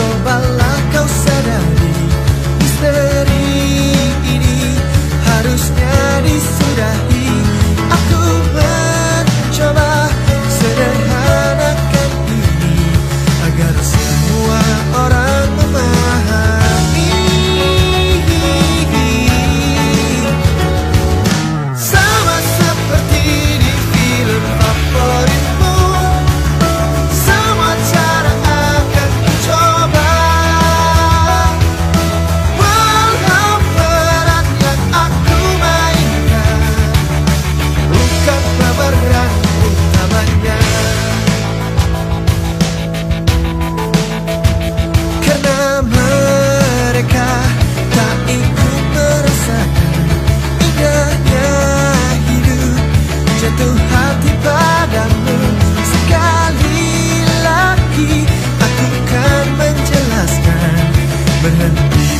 sou balada.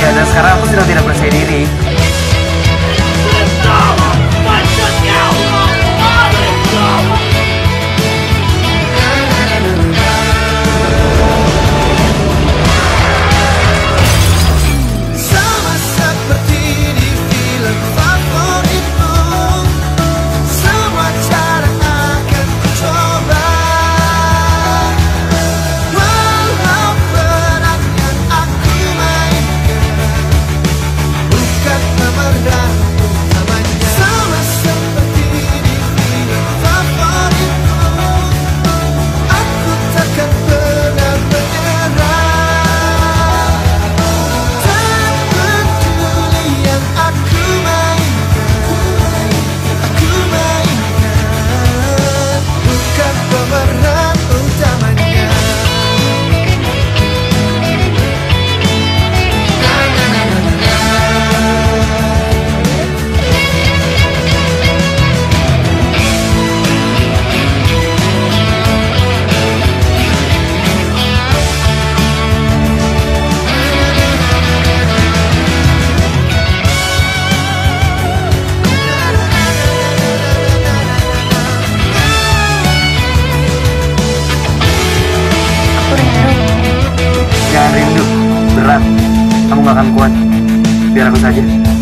Ya, dan sekarang aku sudah tidak percaya diri. berat. Kamu gak akan kuat. Biar aku saja.